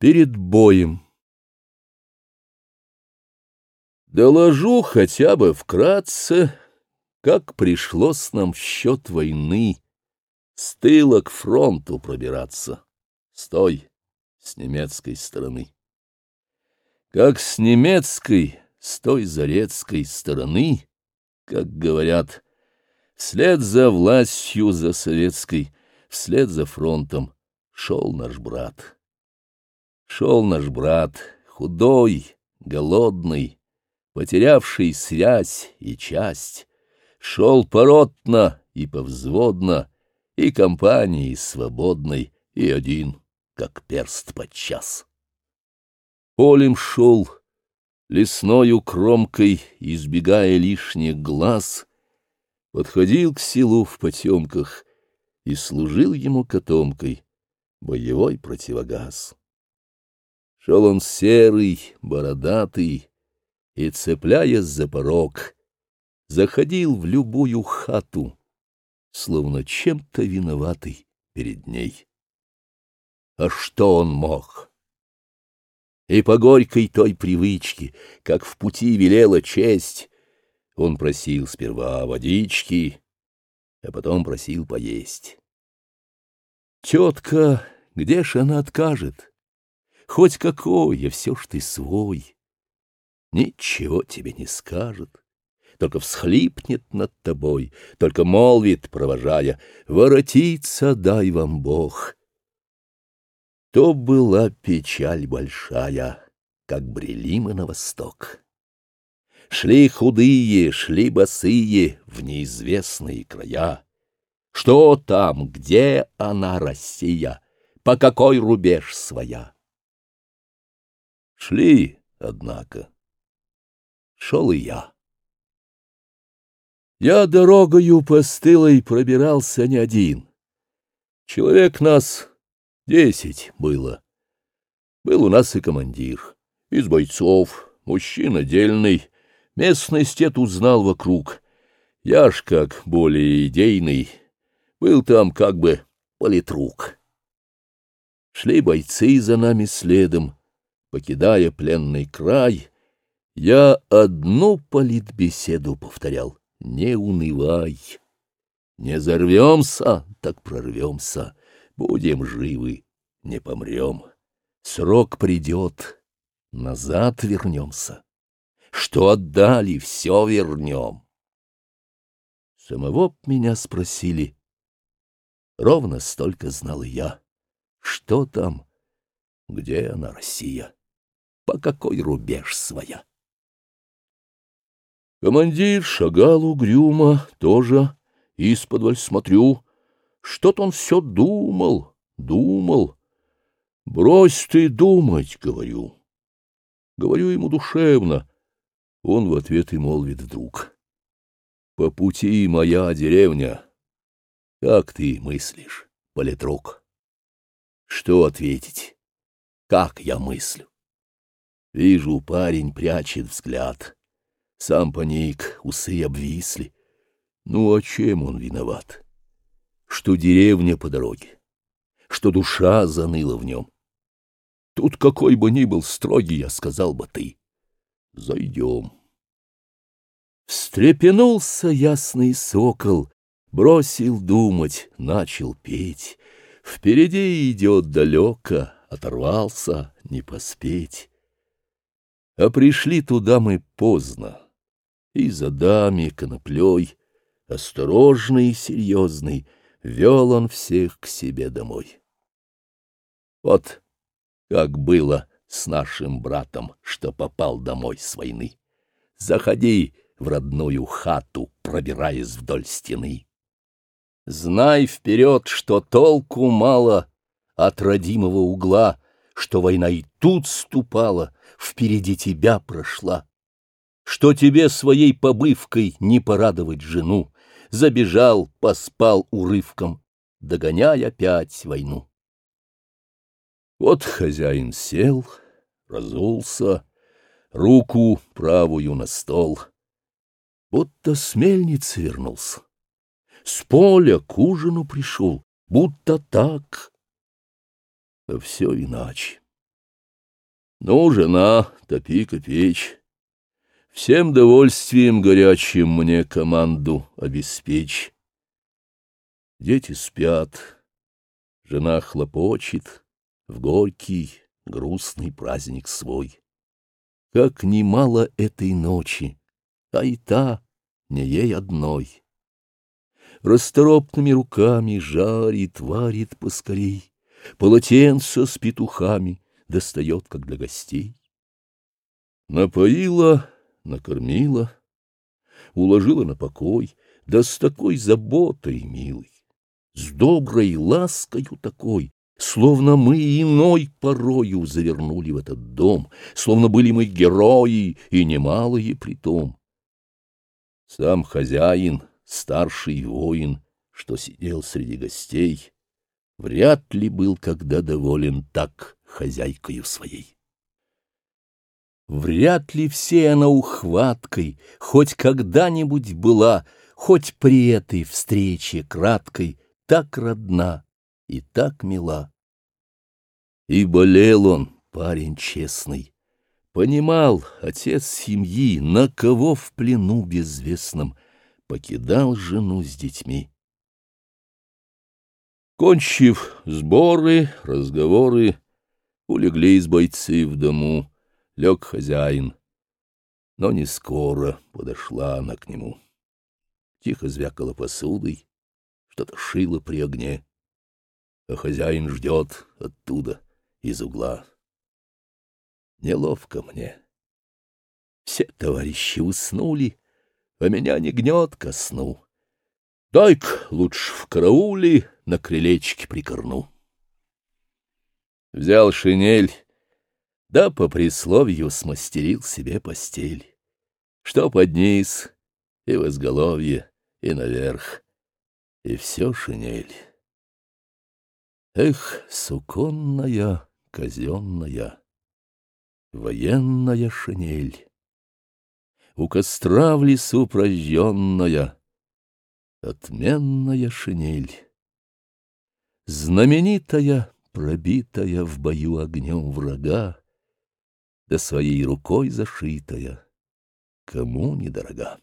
Перед боем. Доложу хотя бы вкратце, как пришлось нам в счет войны с тыла к фронту пробираться, стой с немецкой стороны. Как с немецкой, с той зарецкой стороны, как говорят, вслед за властью за советской, вслед за фронтом шел наш брат. Шел наш брат, худой, голодный, потерявший связь и часть, шел поротно и повзводно, и компанией свободной, и один, как перст подчас. Полем шел, лесною кромкой, избегая лишних глаз, подходил к селу в потемках и служил ему котомкой боевой противогаз. Шел он серый, бородатый, и, цепляясь за порог, заходил в любую хату, словно чем-то виноватый перед ней. А что он мог? И по горькой той привычке, как в пути велела честь, он просил сперва водички, а потом просил поесть. Тетка, где ж она откажет? хоть какое, все ж ты свой. Ничего тебе не скажет, только всхлипнет над тобой, только молвит, провожая, «Воротиться дай вам Бог!» То была печаль большая, как брели мы на восток. Шли худые, шли босые в неизвестные края. Что там, где она, Россия, по какой рубеж своя? Шли, однако. Шел и я. Я дорогою постылой пробирался не один. Человек нас десять было. Был у нас и командир, из бойцов, мужчина дельный. Местность эту знал вокруг. Я ж как более идейный, был там как бы политрук. Шли бойцы за нами следом покидая пленный край, я одну политбеседу повторял — не унывай. Не зарвемся, так прорвемся, будем живы, не помрем. Срок придет, назад вернемся. Что отдали, все вернем. Самого б меня спросили. Ровно столько знал я. Что там? Где она, Россия? по какой рубеж своя. Командир шагал угрюмо, тоже исподволь смотрю. Что-то он все думал, думал. «Брось ты думать», — говорю. Говорю ему душевно. Он в ответ и молвит вдруг. «По пути моя деревня. Как ты мыслишь, политрук?» «Что ответить? Как я мыслю?» Вижу, парень прячет взгляд. Сам паник, усы обвисли. Ну, а чем он виноват? Что деревня по дороге, что душа заныла в нем. Тут какой бы ни был строгий, я сказал бы ты. Зайдем. Встрепенулся ясный сокол, бросил думать, начал петь. Впереди идет далеко, оторвался, не поспеть. А пришли туда мы поздно. И за дами, коноплей, осторожный и серьезный, вел он всех к себе домой. Вот как было с нашим братом, что попал домой с войны. Заходи в родную хату, пробираясь вдоль стены. Знай вперед, что толку мало от родимого угла, что война и тут ступала, впереди тебя прошла, что тебе своей побывкой не порадовать жену, забежал, поспал урывком, догоняя опять войну. Вот хозяин сел, разулся, руку правую на стол, будто с мельницы вернулся, с поля к ужину пришел, будто так а все иначе. Ну, жена, топи-ка печь. Всем довольствием горячим мне команду обеспечь. Дети спят, жена хлопочет в горький, грустный праздник свой. Как немало этой ночи, а и та не ей одной. Расторопными руками жарит, варит поскорей полотенца с петухами достает, как для гостей. Напоила, накормила, уложила на покой, да с такой заботой, милый, с доброй ласкою такой, Словно мы иной порою завернули в этот дом, Словно были мы герои, и немалые при том. Сам хозяин, старший воин, что сидел среди гостей, вряд ли был когда доволен так хозяйкою своей. Вряд ли все она ухваткой хоть когда-нибудь была, хоть при этой встрече краткой, так родна и так мила. И болел он, парень честный, понимал, отец семьи, на кого в плену безвестном, покидал жену с детьми. Кончив сборы, разговоры, улеглись бойцы в дому, лег хозяин. Но не скоро подошла она к нему. Тихо звякала посудой, что-то шило при огне. А хозяин ждет оттуда, из угла. Неловко мне. Все товарищи уснули, а меня не гнет ко сну. Дай-ка лучше в карауле на крылечке прикорну. Взял шинель, да по присловью смастерил себе постель. Что под низ, и в изголовье, и наверх, и все шинель. Эх, суконная, казенная, военная шинель, У костра в лесу прожженная, отменная шинель знаменитая, пробитая в бою огнем врага, да своей рукой зашитая, кому недорога.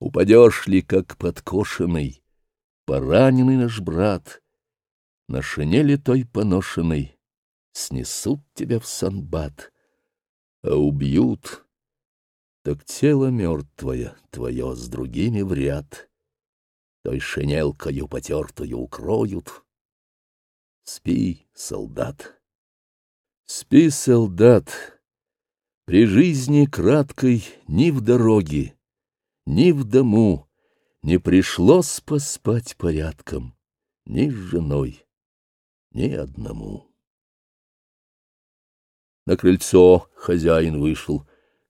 Упадешь ли, как подкошенный, пораненный наш брат, на шинели той поношенной снесут тебя в санбат, а убьют, так тело мертвое твое с другими в ряд — той шинелкою потертую укроют. Спи, солдат. Спи, солдат. При жизни краткой ни в дороге, ни в дому не пришлось поспать порядком ни с женой, ни одному. На крыльцо хозяин вышел,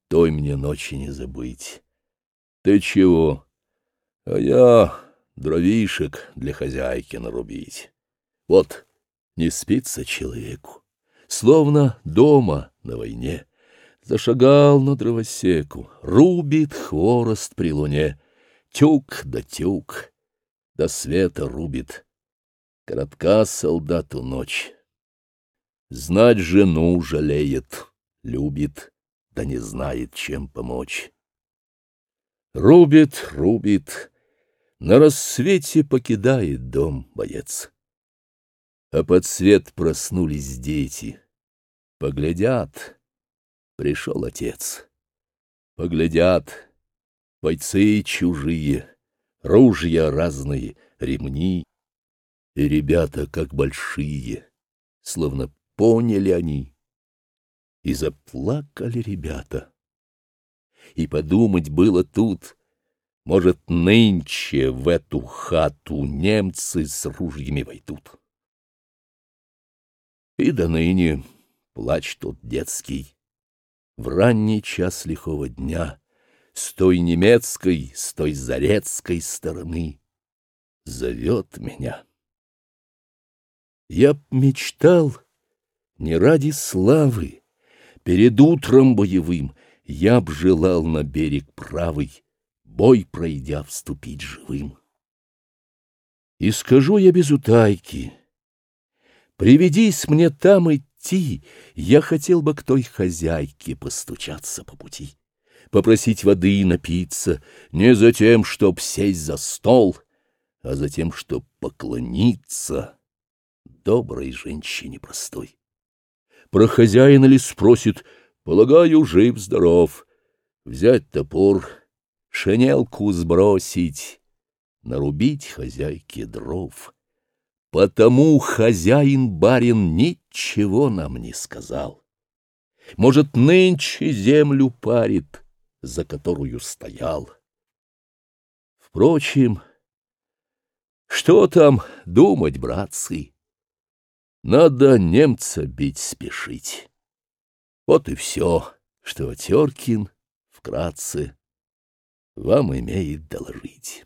той мне ночи не забыть. Ты чего? А я дровишек для хозяйки нарубить. Вот не спится человеку, словно дома на войне. Зашагал на дровосеку, рубит хворост при луне, тюк да тюк, до света рубит. Коротка солдату ночь. Знать жену жалеет, любит, да не знает, чем помочь. Рубит, рубит, на рассвете покидает дом боец. А под свет проснулись дети. Поглядят, пришел отец. Поглядят, бойцы чужие, ружья разные, ремни. И ребята как большие, словно поняли они. И заплакали ребята. И подумать было тут — может, нынче в эту хату немцы с ружьями войдут. И до ныне плач тот детский. В ранний час лихого дня с той немецкой, с той зарецкой стороны зовет меня. Я мечтал не ради славы, перед утром боевым я б желал на берег правый бой пройдя, вступить живым. И скажу я без утайки, приведись мне там идти, я хотел бы к той хозяйке постучаться по пути, попросить воды и напиться, не за тем, чтоб сесть за стол, а за тем, чтоб поклониться доброй женщине простой. Про хозяина ли спросит, полагаю, жив-здоров, взять топор — шинелку сбросить, нарубить хозяйке дров. Потому хозяин-барин ничего нам не сказал. Может, нынче землю парит, за которую стоял. Впрочем, что там думать, братцы? Надо немца бить спешить. Вот и все, что Теркин вкратце вам имеет доложить.